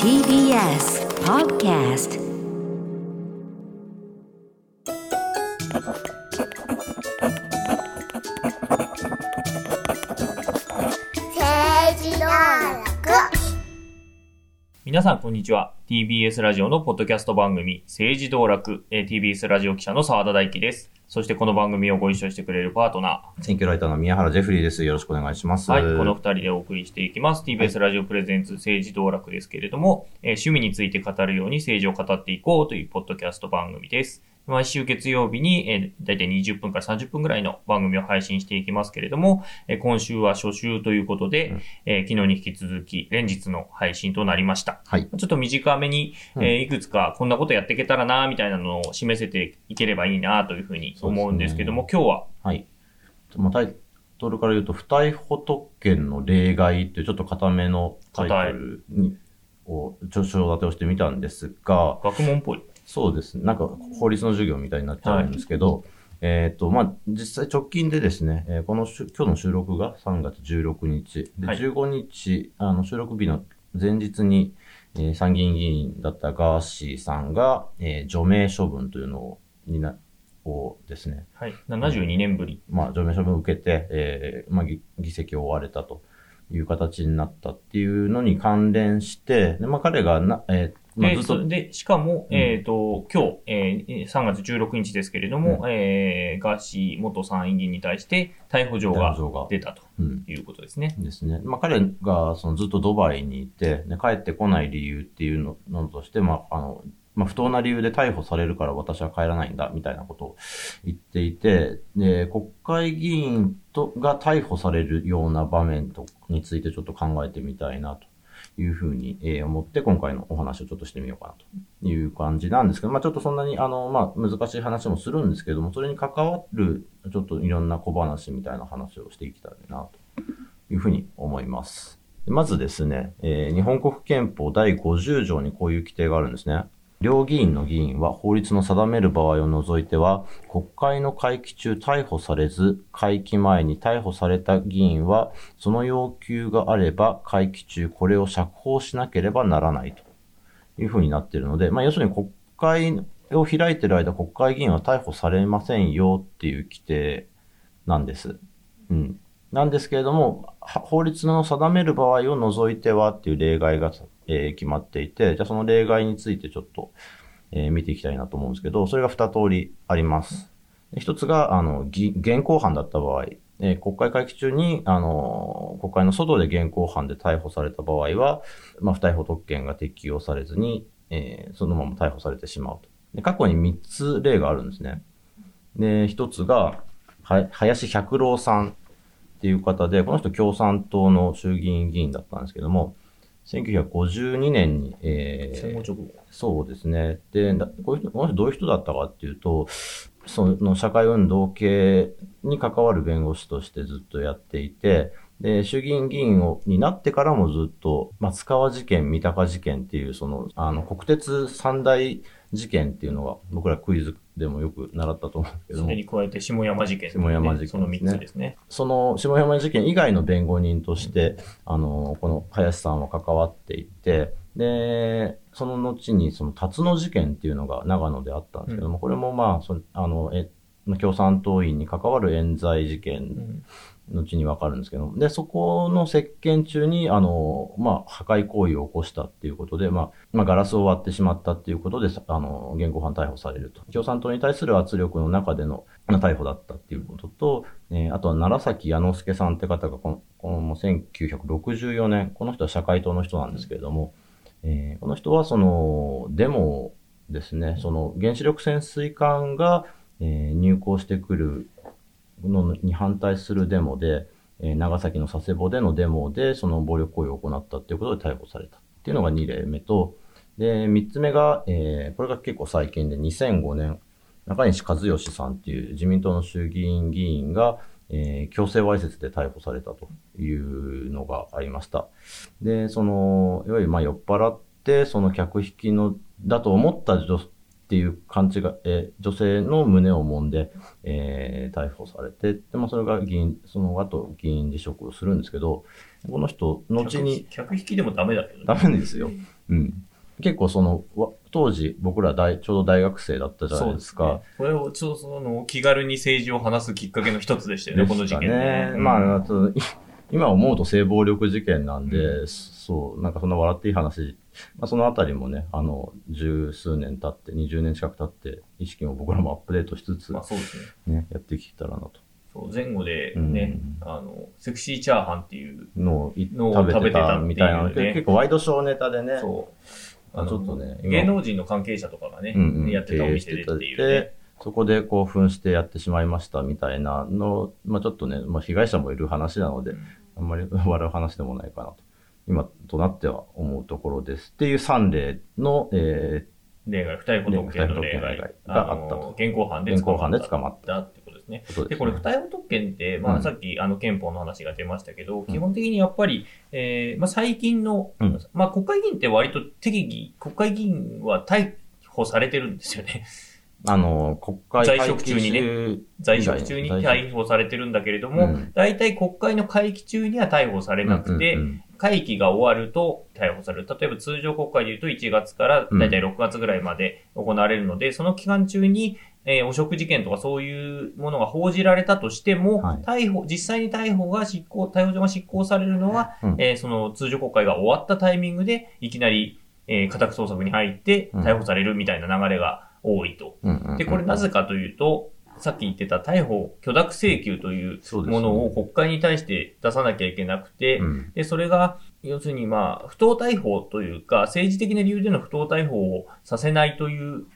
TBS Podcast 皆さん、こんにちは。TBS ラジオのポッドキャスト番組、政治道楽、えー TBS ラジオ記者の澤田大樹です。そしてこの番組をご一緒してくれるパートナ選挙ライターの宮原ジェフリーです。よろしくお願いします。ー。はい、この二人でお送りしていきます。TBS ラジオプレゼンツ政治道楽ですけれども、えー趣味について語るように政治を語っていこうというポッドキャスト番組です。毎週月曜日に、えー、だいたい20分から30分ぐらいの番組を配信していきますけれども、えー今週は初週ということで、うんえー昨日に引き続き連日の配信となりました。はい。ちょっと短めに、うんえーいくつかこんなことやっていけたらな、みたいなのを示せていければいいな、というふうに思うんですけども、今日は、はい。まあ、タイトルから言うと、不逮捕特権の例外っていうちょっと固めのタイトルに、を、著書立てをしてみたんですが、学問っぽい。そうですね。なんか法律の授業みたいになっちゃうんですけど、えっ、と、まあ、実際直近でですね、えーこのしゅ今日の収録が3月16日。で、はい15日、あの、収録日の前日に、えー参議院議員だったガーシーさんが、えー除名処分というのを、にな、をですね、はい。72年ぶり。まあ、除名処分を受けて、えーまあ、議議席を追われたという形になったっていうのに関連して、でまあ、彼がな、えーまあ、っと、そで、しかも、うん。えっ、と、今日、えー3月16日ですけれども、えーガーシー元参院議員に対して逮捕状が出たとうん、いうことですね。ですね。まあ、彼がそのずっとドバイにいて、ね、帰ってこない理由っていうののとして、まあ、あの、まあ、不当な理由で逮捕されるから私は帰らないんだ、みたいなことを言っていて、で、国会議員とが逮捕されるような場面とについてちょっと考えてみたいな、というふうに、え思って、今回のお話をちょっとしてみようかな、という感じなんですけど、まあ、ちょっとそんなに、あの、まあ、難しい話もするんですけども、それに関わる、ちょっといろんな小話みたいな話をしていきたいな、というふうに思います。まずですね、えー日本国憲法第50条にこういう規定があるんですね。両議員の議員は法律の定める場合を除いては、国会の会期中逮捕されず、会期前に逮捕された議員は、その要求があれば、会期中これを釈放しなければならないというふうになっているので、まあ要するに国会を開いている間、国会議員は逮捕されませんよっていう規定なんです。うん。なんですけれども、法律の定める場合を除いてはっていう例外が、えー決まっていて、じゃあその例外についてちょっと、えー見ていきたいなと思うんですけど、それが二通りあります。で一つが、あの、現行犯だった場合、えー国会会期中に、あの、国会の外で現行犯で逮捕された場合は、まあ、不逮捕特権が適用されずに、えーそのまま逮捕されてしまうと。で過去に三つ例があるんですね。で、一つが、は林百郎さんっていう方で、この人共産党の衆議院議員だったんですけども、1952年に、えー戦後直後。そうですね。で、だこういう人この人どういう人だったかっていうと、その社会運動系に関わる弁護士としてずっとやっていて、で、衆議院議員をになってからもずっと、松川事件、三鷹事件っていう、その、あの、国鉄三大事件っていうのが、僕らクイズでもよく習ったと思うんですけどもそれ、に加えて下山事件、下山事件その3つですね。その下山事件以外の弁護人として、あの、この林さんは関わっていて、で、その後にその辰野事件っていうのが長野であったんですけども、これもまあ、そあの、え、まあ共産党員に関わる冤罪事件うん後にわかるんですけど、で、そこの接見中に、あの、まあ、破壊行為を起こしたっていうことで、まあ、まあ、ガラスを割ってしまったっていうことで、さあの、現行犯逮捕されると。共産党に対する圧力の中でのまあ逮捕だったっていうことと、えーあとは奈良崎彌之助さんって方がこの、このもう1964年、この人は社会党の人なんですけれども、えーこの人はその、デモですね、その原子力潜水艦が、えー入港してくるのに反対するデモで、えー長崎の佐世保でのデモで、その暴力行為を行ったっていうことで逮捕されたっていうのが2例目と、で、3つ目が、えーこれが結構最近で2005年、中西和義さんっていう自民党の衆議院議員が、えー強制わいせつで逮捕されたというのがありました。で、その、いわゆるまあ酔っ払って、その客引きの、だと思った女っていう勘違い、えー女性の胸を揉んで、えー逮捕されて、で、まあ、それが議員、その後議員辞職をするんですけど、この人、後に、客引きでもダメだけどね。ダメですよ。うん。結構その、わ当時僕ら大、ちょうど大学生だったじゃないですか。すね。これをちょっとその気軽に政治を話すきっかけの一つでしたよね、この事件ねね。。まあ、あと、い今思うと性暴力事件なんで、そう、なんかそんな笑っていい話、まあ、そのあたりもね、あの、十数年経って、20年近く経って、意識も僕らもアップデートしつつ、まあそうですね。ね、やっていけたらなと。そう前後でね、うんあの、セクシーチャーハンっていう、のを食べてたたみたいなのっていうね結構ワイドショーネタでね、そう。あちょっとね今芸能人の関係者とかがね、うんうんやってたお店でっていうね。そこで興奮してやってしまいましたみたいなの、まあちょっとね、まあ被害者もいる話なので、あんまり笑う話でもないかなと。今となっては思うところです。っていう3例の、え例外、不逮捕特権の例外不逮捕特権の例外があったとの現行犯で捕ま現行犯でった捕まったですね。で、これ、不逮捕特権って、まあ、うんさっき、あの、憲法の話が出ましたけど、基本的にやっぱり、えーまあ、最近の、うん。まあ、国会議員って割と適宜、国会議員は逮捕されてるんですよね。あの、国会在職中にね。ね在職中に逮捕されてるんだけれども、うん。大体国会の会期中には逮捕されなくて、うんうんうん。会期が終わると逮捕される。例えば通常国会で言うと1月から大体6月ぐらいまで行われるので、その期間中に、えー汚職事件とかそういうものが報じられたとしても、はい。逮捕、実際に逮捕が執行、逮捕状が執行されるのは、うん。えーその通常国会が終わったタイミングで、いきなり、えー家宅捜索に入ってうん。逮捕されるみたいな流れが多いと。うんで、これなぜかというと、さっき言ってた逮捕許諾請求というものを国会に対して出さなきゃいけなくて、うん。で、それが、要するにまあ、不当逮捕というか、政治的な理由での不当逮捕をさせないという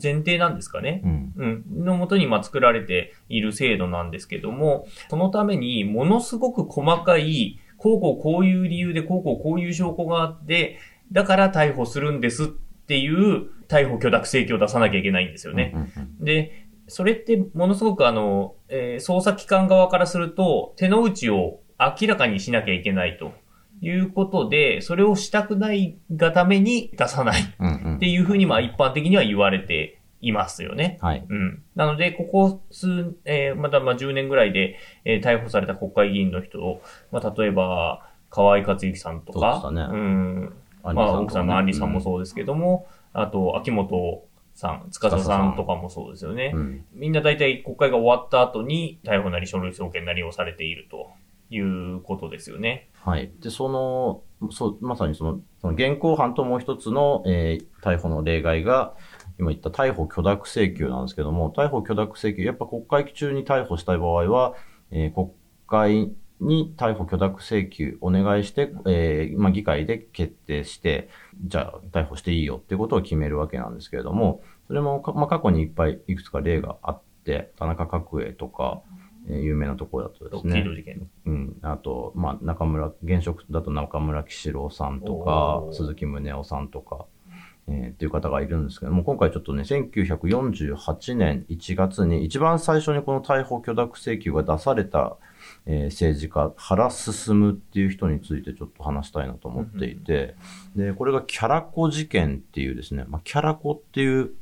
前提なんですかね。うんうん。のもとに、まあ、作られている制度なんですけども、そのために、ものすごく細かい、こうこうこういう理由で、こうこうこういう証拠があって、だから逮捕するんですっていう逮捕許諾請求を出さなきゃいけないんですよね。で、それってものすごくあの、えー捜査機関側からすると、手の内を明らかにしなきゃいけないということで、それをしたくないがために出さないっうんうんていうふうにまあ一般的には言われていますよね。はい。うん。なので、ここ数、えーまだまあ10年ぐらいで、えー逮捕された国会議員の人を、まあ例えば、河井克行さんとか、そうでしたねうん、ままあ、奥さんのアンリさんもそうですけども、あと、秋元さん、司さんとかもそうですよね。うんみんな大体国会が終わった後に逮捕なり書類送検なりをされているということですよね。はい。で、その、そう、まさにその、その現行犯ともう一つの、えー逮捕の例外が、今言った逮捕許諾請求なんですけども、逮捕許諾請求、やっぱ国会期中に逮捕したい場合は、えー国会に逮捕許諾請求お願いして、えーまあ、議会で決定して、じゃあ逮捕していいよっていうことを決めるわけなんですけれども、それも、まあ、過去にいっぱいいくつか例があって、田中角栄とか、有名なところだとでロすね。うん。あと、まあ、中村、現職だと中村喜四郎さんとか鈴木宗男さんとか、えーっていう方がいるんですけども、今回ちょっとね、1948年1月に一番最初にこの逮捕許諾請求が出された、えー政治家、原進っていう人についてちょっと話したいなと思っていて、で、これがキャラコ事件っていうですね、まあ、キャラコっていう、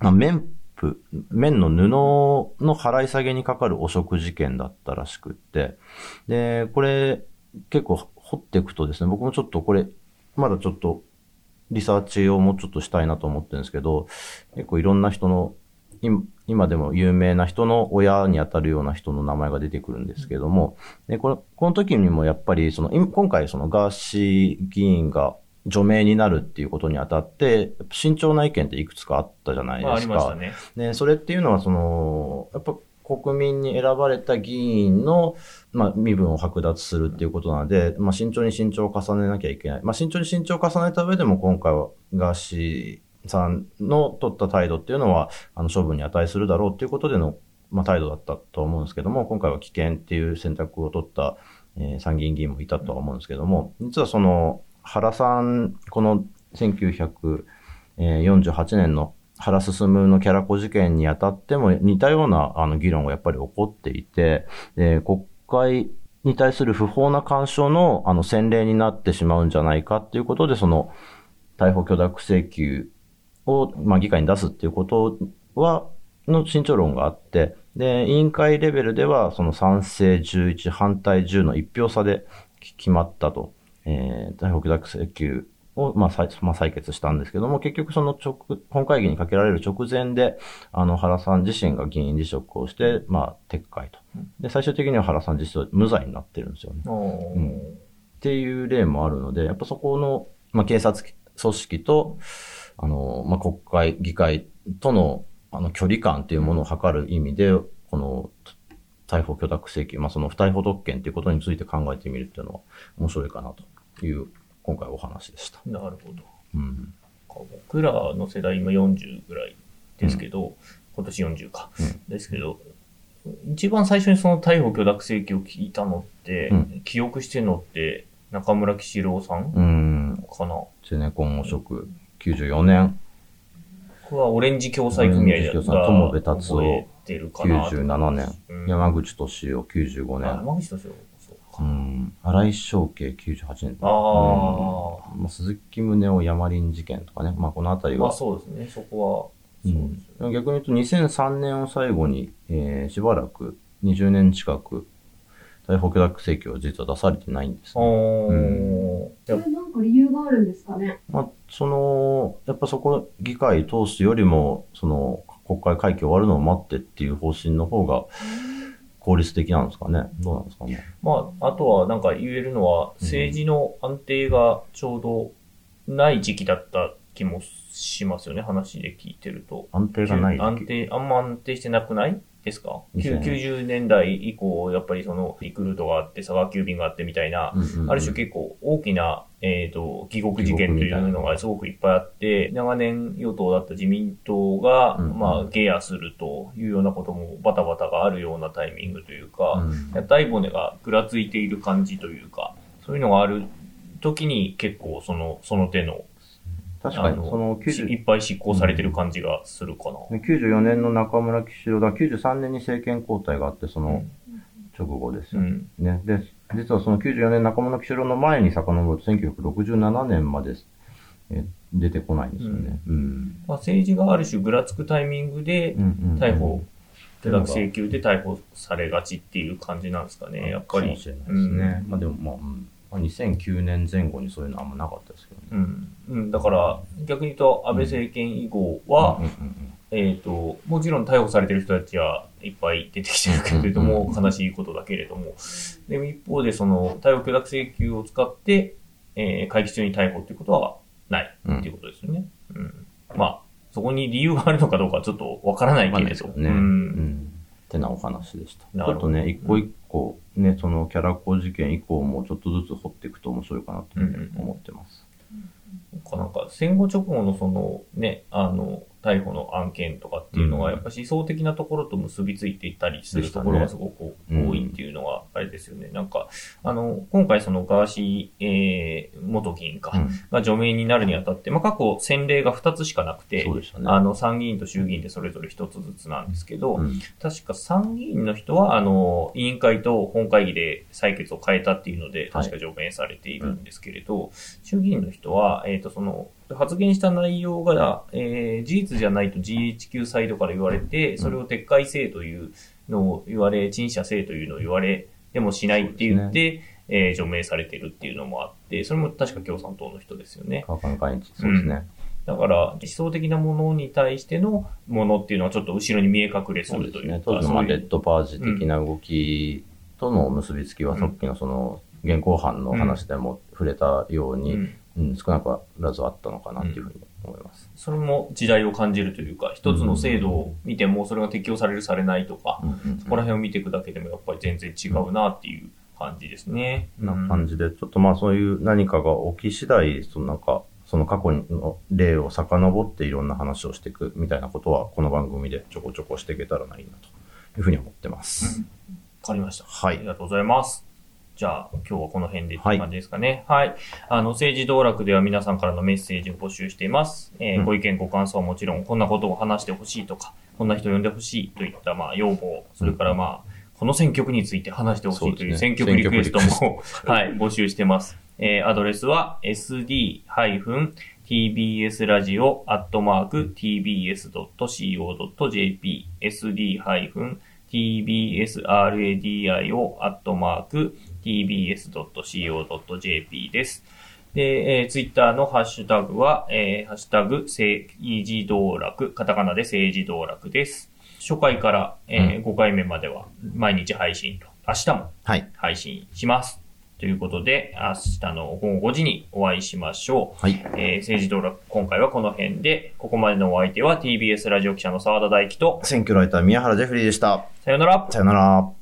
まあ、綿布、綿の布の払い下げにかかる汚職事件だったらしくって、で、これ結構掘っていくとですね、僕もちょっとこれ、まだちょっとリサーチをもうちょっとしたいなと思ってるんですけど、結構いろんな人の、今でも有名な人の親に当たるような人の名前が出てくるんですけども、でこのこの時にもやっぱりその、今今回そのガーシー議員が除名になるっていうことにあたって、慎重な意見っていくつかあったじゃないですか。りましたね。で、それっていうのは、その、やっぱ国民に選ばれた議員の、まあ、身分を剥奪するっていうことなので、まあ、慎重に慎重を重ねなきゃいけない。まあ、慎重に慎重を重ねた上でも、今回はガーシーさんの取った態度っていうのは、あの、処分に値するだろうっていうことでの、まあ、態度だったと思うんですけども、今回は危険っていう選択を取った、えー参議院議員もいたとは思うんですけども、実はその、原さん、この1948年の原進のキャラコ事件にあたっても似たようなあの議論がやっぱり起こっていて、国会に対する不法な干渉のあの先例になってしまうんじゃないかっていうことで、その逮捕許諾請求を、まあ、議会に出すっていうことは、の慎重論があって、で、委員会レベルでは、その賛成11、反対10の1票差で決まったと。えー、逮捕許諾請求を、まあ、採まあ、採決したんですけども、結局その直、本会議にかけられる直前で、あの、原さん自身が議員辞職をして、まあ、撤回と。で、最終的には原さん実は無罪になってるんですよね。うんっていう例もあるので、やっぱそこの、まあ、警察組織と、あの、まあ、国会、議会との、あの、距離感っていうものを測る意味で、この、逮捕許諾請求、まあ、その不逮捕特権っていうことについて考えてみるっていうのは面白いかなという、今回お話でした。なるほど。うん。僕らの世代今40ぐらいですけど、今年40か。うんですけど、一番最初にその逮捕許諾請求を聞いたのって、うん記憶してるのって中村喜四郎さんうん。かな、ゼネコン汚職、94年、これはオレンジ共済組合だオレンジ共済友部達夫覚えてるかな97年、うん山口敏夫、95あ年、山口敏夫そう。ん、荒井翔慶98年。ああ、うんまあ、鈴木宗男山林事件とかね、まあ、このあたりは、まあそうですね。そこは、そうですよね。逆に言うと2003年を最後に、えーしばらく20年近く逮捕許諾請求は実は出されてないんです、あね。ーそれなんか理由があるんですかね。まあ、その、やっぱそこ議会通すよりも、その国会会期終わるのを待ってっていう方針の方が効率的なんですかね。どうなんですかね。まあ、あとはなんか言えるのは、政治の安定がちょうどない時期だった気もしますよね、話で聞いてると。安定がない安定、あんま安定してなくないですか？2000 ?90 年代以降、やっぱりその、リクルートがあって、佐川急便があってみたいな、うんうんうんある種結構大きな、えっ、と、疑獄事件というのがすごくいっぱいあって、長年与党だった自民党が、うんうんまあ、ゲアするというようなこともバタバタがあるようなタイミングというか、うん屋台骨がぐらついている感じというか、そういうのがある時に結構その、その手の、確かに、その90しいっぱい執行されてる感じがするかな。で94年の中村喜四郎だ、93年に政権交代があって、その直後ですよ、うん。ね。で、実はその94年中村喜四郎の前に遡ると1967年までえ出てこないんですよね。うん。まあ、政治がある種ぐらつくタイミングでうんうんうん逮捕、許諾請求で逮捕されがちっていう感じなんですかね、やっぱり。かもしれないですね。まあでも、まあ、うんまあ、2009年前後にそういうのはあんまなかったですけどね。うん。うん。だから、逆に言うと、安倍政権以降は、うんうんうんえっ、と、もちろん逮捕されてる人たちはいっぱい出てきてるけれども、うん悲しいことだけれども、でも一方で、その、逮捕許諾請求を使って、えー会期中に逮捕っていうことはないっていうことですよね。うん。まあ、そこに理由があるのかどうかはちょっとわからないけれど。ね。う。うんん。ってなお話でした。ちなるほどょっとね、一個一個、ね、そのキャラコ事件以降もちょっとずつ掘っていくと面白いかなと思ってます。なんか戦後直後のそのね、あの、逮捕の案件とかっていうのが、うん。やっぱ思想的なところと結びついていったりするところがすごく多いっていうのがあれですよね。なんか、あの、今回そのガーシー、えー、元議員か、うん。が除名になるにあたって、まあ過去先例が2つしかなくて。あの、参議院と衆議院でそれぞれ1つずつなんですけど、うん。確か参議院の人は、あの、委員会と本会議で採決を変えたっていうので、はい。確か除名されているんですけれど、衆議院の人は、えっ、と、その、発言した内容が、えー事実じゃないと GHQ サイドから言われて、それを撤回せえというのを言われ、陳謝せえというのを言われ、でもしないって言って、えー除名されてるっていうのもあって、それも確か共産党の人ですよね。そうですね。だから、思想的なものに対してのものっていうのはちょっと後ろに見え隠れす。るというか、当時のまあそういうレッドパージ的な動きとの結びつきは、うんさっきのその、現行犯の話でも触れたように、うんうん少なからずあったのかなっていうふうに思います。それも時代を感じるというか、一つの制度を見てもそれが適用されるされないとか、うんうんそこら辺を見ていくだけでもやっぱり全然違うなっていう感じですね。な感じで、ちょっとまあそういう何かが起き次第、そのなんか、その過去の例を遡っていろんな話をしていくみたいなことは、この番組でちょこちょこしていけたらないいなというふうに思ってます。わかりました。はいありがとうございます。じゃあ、今日はこの辺でって感じですかね。はい。あの、政治道楽では皆さんからのメッセージを募集しています。えーうんご意見、ご感想はもちろん、こんなことを話してほしいとか、こんな人呼んでほしいといった、まあ、要望、それからまあ、この選曲について話してほしいという選曲リクエストも、はい、募集してます。えーアドレスは sd- tbs tbs.co.jp です。で、えー、ツイッターのハッシュタグは、えー、ハッシュタグ、政治道楽、カタカナで政治道楽です。初回から、えー5回目までは毎日配信と、明日もはい。配信します。ということで、明日の午後5時にお会いしましょう。はい。えー、政治道楽、今回はこの辺で、ここまでのお相手は TBS ラジオ記者の澤田大樹と、選挙ライター宮原ジェフリーでした。さよなら。さよなら。